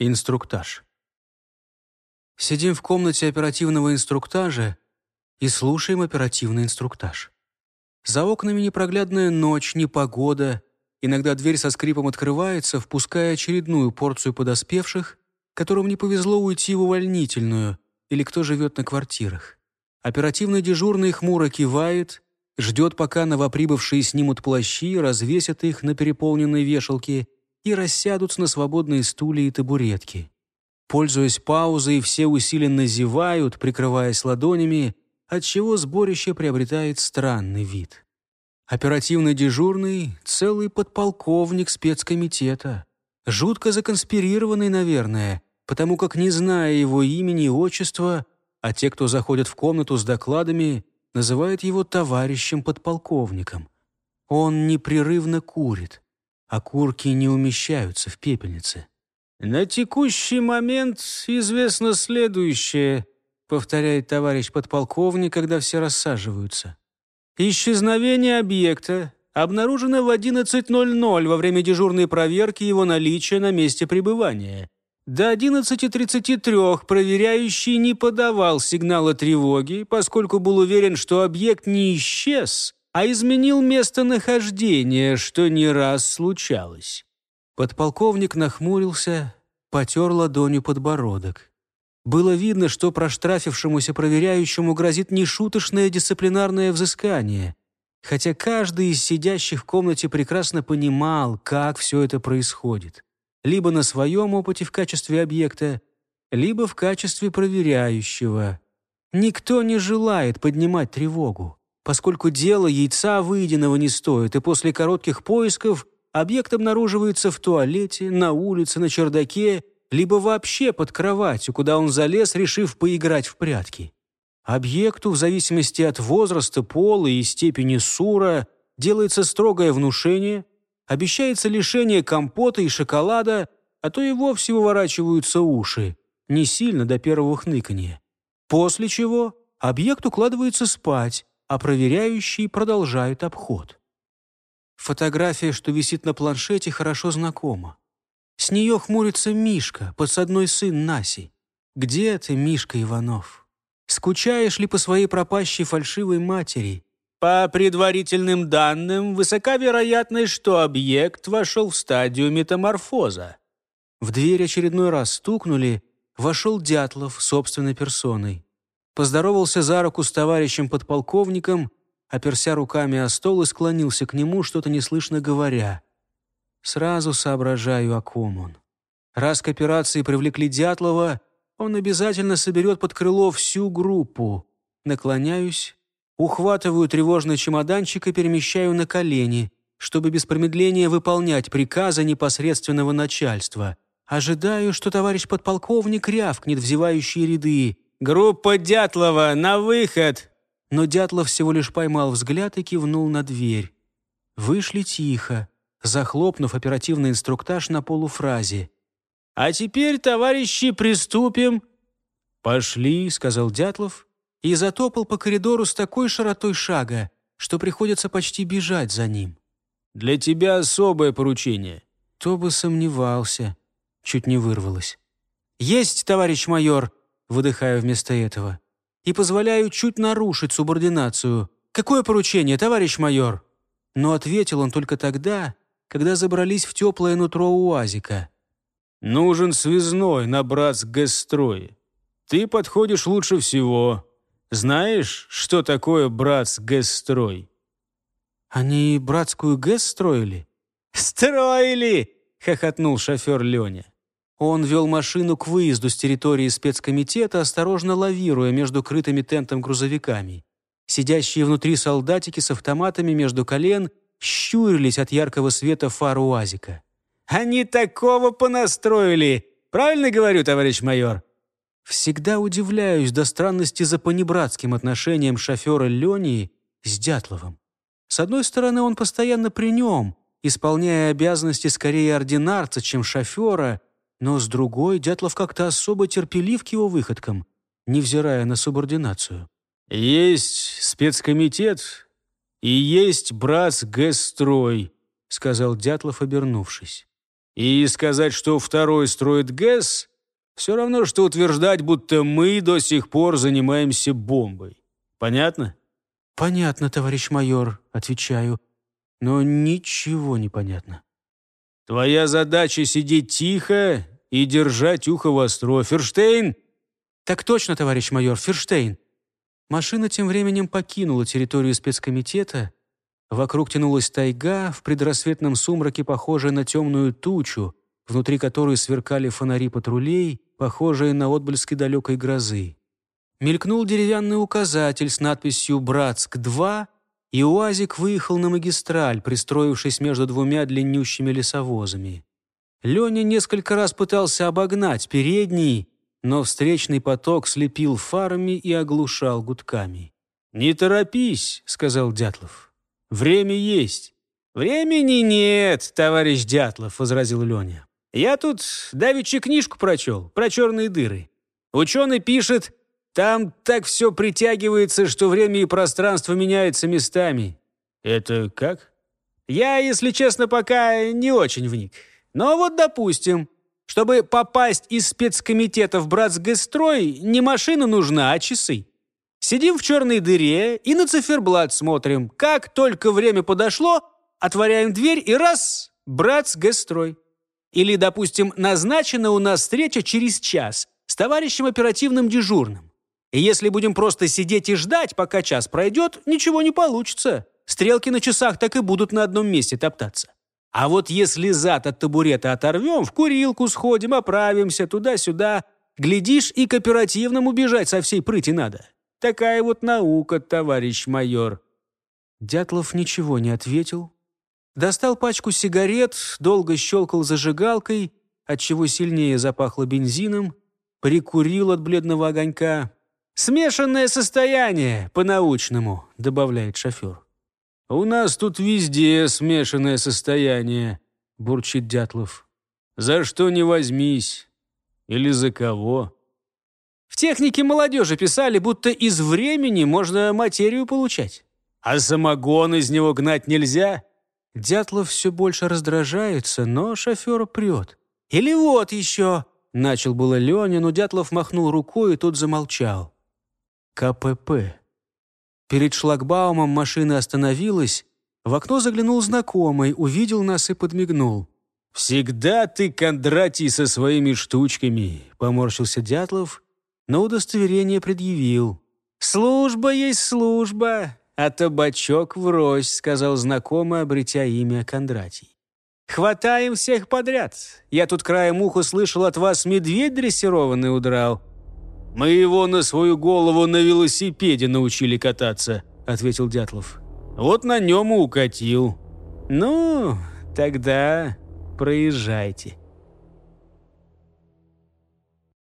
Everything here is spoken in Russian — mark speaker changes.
Speaker 1: Инструктаж. Сидим в комнате оперативного инструктажа и слушаем оперативный инструктаж. За окнами непроглядная ночь, непогода. Иногда дверь со скрипом открывается, впуская очередную порцию подоспевших, которым не повезло уйти в увольнительную, или кто живет на квартирах. Оперативный дежурный хмуро кивает, ждет, пока новоприбывшие снимут плащи, развесят их на переполненной вешалке — и рассядутся на свободные стулья и табуретки. Пользуясь паузой, все усиленно зевают, прикрываясь ладонями, отчего сборище приобретает странный вид. Оперативный дежурный — целый подполковник спецкомитета. Жутко законспирированный, наверное, потому как, не зная его имени и отчества, а те, кто заходят в комнату с докладами, называют его товарищем-подполковником. Он непрерывно курит окурки не умещаются в пепельнице. «На текущий момент известно следующее», повторяет товарищ подполковник, когда все рассаживаются. «Исчезновение объекта обнаружено в 11.00 во время дежурной проверки его наличия на месте пребывания. До 11.33 проверяющий не подавал сигнала тревоги, поскольку был уверен, что объект не исчез, а изменил местонахождение, что не раз случалось. Подполковник нахмурился, потер ладонью подбородок. Было видно, что проштрафившемуся проверяющему грозит нешуточное дисциплинарное взыскание, хотя каждый из сидящих в комнате прекрасно понимал, как все это происходит. Либо на своем опыте в качестве объекта, либо в качестве проверяющего. Никто не желает поднимать тревогу поскольку дело яйца выеденного не стоит, и после коротких поисков объект обнаруживается в туалете, на улице, на чердаке, либо вообще под кроватью, куда он залез, решив поиграть в прятки. Объекту, в зависимости от возраста, пола и степени сура, делается строгое внушение, обещается лишение компота и шоколада, а то и вовсе выворачиваются уши, не сильно до первого хныканья. После чего объект укладывается спать, а проверяющие продолжают обход. Фотография, что висит на планшете, хорошо знакома. С нее хмурится Мишка, подсадной сын Наси. Где ты, Мишка Иванов? Скучаешь ли по своей пропащей фальшивой матери? По предварительным данным, высока вероятность, что объект вошел в стадию метаморфоза. В дверь очередной раз стукнули, вошел Дятлов собственной персоной поздоровался за руку с товарищем-подполковником, оперся руками о стол и склонился к нему, что-то неслышно говоря. Сразу соображаю, о ком он. Раз к операции привлекли Дятлова, он обязательно соберет под крыло всю группу. Наклоняюсь, ухватываю тревожный чемоданчик и перемещаю на колени, чтобы без промедления выполнять приказы непосредственного начальства. Ожидаю, что товарищ подполковник рявкнет в ряды. «Группа Дятлова, на выход!» Но Дятлов всего лишь поймал взгляд и кивнул на дверь. Вышли тихо, захлопнув оперативный инструктаж на полуфразе. «А теперь, товарищи, приступим!» «Пошли», — сказал Дятлов, и затопал по коридору с такой широтой шага, что приходится почти бежать за ним. «Для тебя особое поручение». Кто бы сомневался. Чуть не вырвалось. «Есть, товарищ майор!» Выдыхаю вместо этого. «И позволяю чуть нарушить субординацию. Какое поручение, товарищ майор?» Но ответил он только тогда, когда забрались в теплое нутро УАЗика. «Нужен связной на братск-гэсстрое. Ты подходишь лучше всего. Знаешь, что такое братск-гэсстрой?» «Они братскую ГЭС строили?» «Строили!» — хохотнул шофер Леня. Он вел машину к выезду с территории спецкомитета, осторожно лавируя между крытыми тентом грузовиками. Сидящие внутри солдатики с автоматами между колен щурились от яркого света фар УАЗика. «Они такого понастроили! Правильно говорю, товарищ майор?» Всегда удивляюсь до странности за понебратским отношением шофера Лени с Дятловым. С одной стороны, он постоянно при нем, исполняя обязанности скорее ординарца, чем шофера, но с другой Дятлов как-то особо терпелив к его выходкам, невзирая на субординацию. «Есть спецкомитет и есть братс Гэсстрой», сказал Дятлов, обернувшись. И сказать, что второй строит ГЭС, все равно, что утверждать, будто мы до сих пор занимаемся бомбой. Понятно?
Speaker 2: «Понятно, товарищ майор», — отвечаю. «Но ничего не понятно».
Speaker 1: «Твоя задача — сидеть тихо и держать ухо востро. Ферштейн?»
Speaker 2: «Так точно, товарищ майор, Ферштейн». Машина тем временем покинула территорию спецкомитета. Вокруг тянулась тайга, в предрассветном сумраке похожая на темную тучу, внутри которой сверкали фонари патрулей, похожие на отблески далекой грозы. Мелькнул деревянный указатель с надписью «Братск-2», и УАЗик выехал на магистраль, пристроившись между двумя длиннющими лесовозами. Леня несколько раз пытался обогнать передний, но встречный поток слепил фарами и оглушал гудками.
Speaker 1: «Не торопись», — сказал Дятлов. «Время есть».
Speaker 2: «Времени нет, товарищ Дятлов», — возразил Леня. «Я тут давеча книжку прочел, про черные дыры. Ученый пишет, там так все притягивается, что время и пространство меняются местами».
Speaker 1: «Это как?»
Speaker 2: «Я, если честно, пока не очень вник. Но вот, допустим, чтобы попасть из спецкомитета в Братсгэстрой, не машина нужна, а часы. Сидим в черной дыре и на циферблат смотрим. Как только время подошло, отворяем дверь и раз – Братсгэстрой. Или, допустим, назначена у нас встреча через час с товарищем оперативным дежурным. И если будем просто сидеть и ждать, пока час пройдет, ничего не получится. Стрелки на часах так и будут на одном месте топтаться. А вот если зад от табурета оторвем, в курилку сходим, оправимся туда-сюда, глядишь, и к оперативному бежать со всей прыти надо. Такая вот наука, товарищ майор». Дятлов ничего не ответил. Достал пачку сигарет, долго щелкал зажигалкой, отчего сильнее запахло бензином, прикурил от бледного огонька. «Смешанное состояние, по-научному», — добавляет шофер.
Speaker 1: «У нас тут везде смешанное состояние», — бурчит Дятлов. «За что не возьмись? Или за кого?»
Speaker 2: В технике молодежи писали, будто из времени можно материю получать.
Speaker 1: А самогон из него гнать нельзя?
Speaker 2: Дятлов все больше раздражается, но шофер прет. «Или вот еще!» — начал было Леня, но Дятлов махнул рукой, и тот замолчал. КПП. Перед шлагбаумом машина остановилась. В окно заглянул знакомый, увидел нас и подмигнул.
Speaker 1: «Всегда ты, Кондратий, со своими штучками», — поморщился Дятлов, но удостоверение предъявил.
Speaker 2: «Служба есть служба, а табачок врозь», — сказал знакомый, обретя имя Кондратий. «Хватаем всех подряд. Я тут краем уха слышал от вас медведь дрессированный удрал.
Speaker 1: «Мы его на свою голову на велосипеде научили кататься», — ответил Дятлов. «Вот на нем и укатил».
Speaker 2: «Ну, тогда проезжайте».